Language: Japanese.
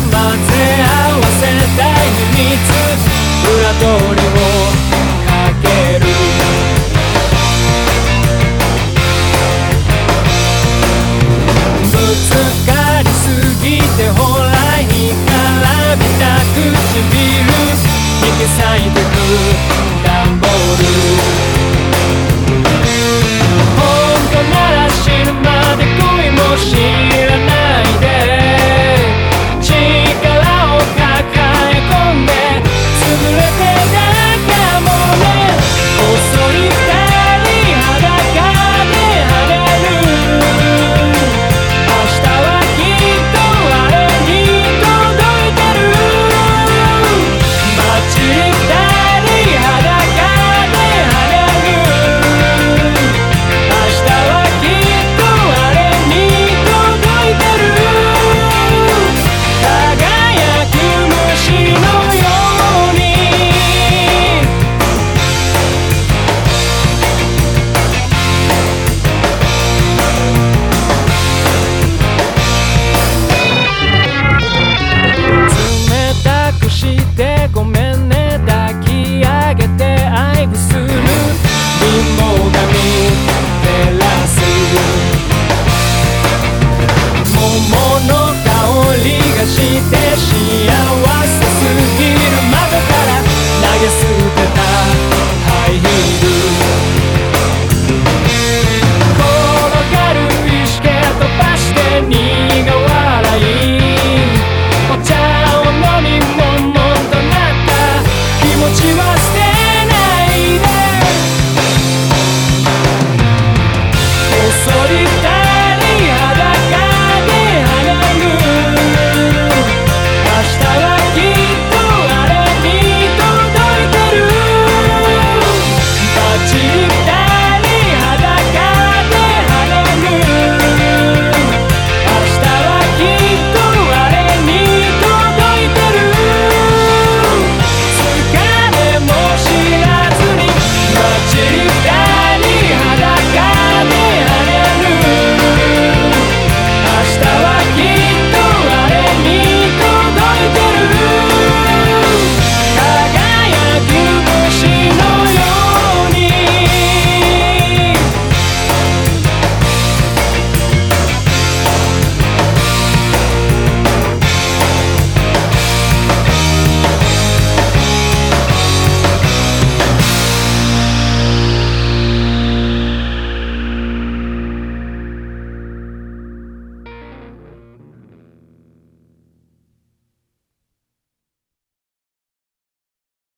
混ぜ合わせたい秘密。裏通りをかける。ぶつかりすぎてほら干からびた唇。引き裂いてく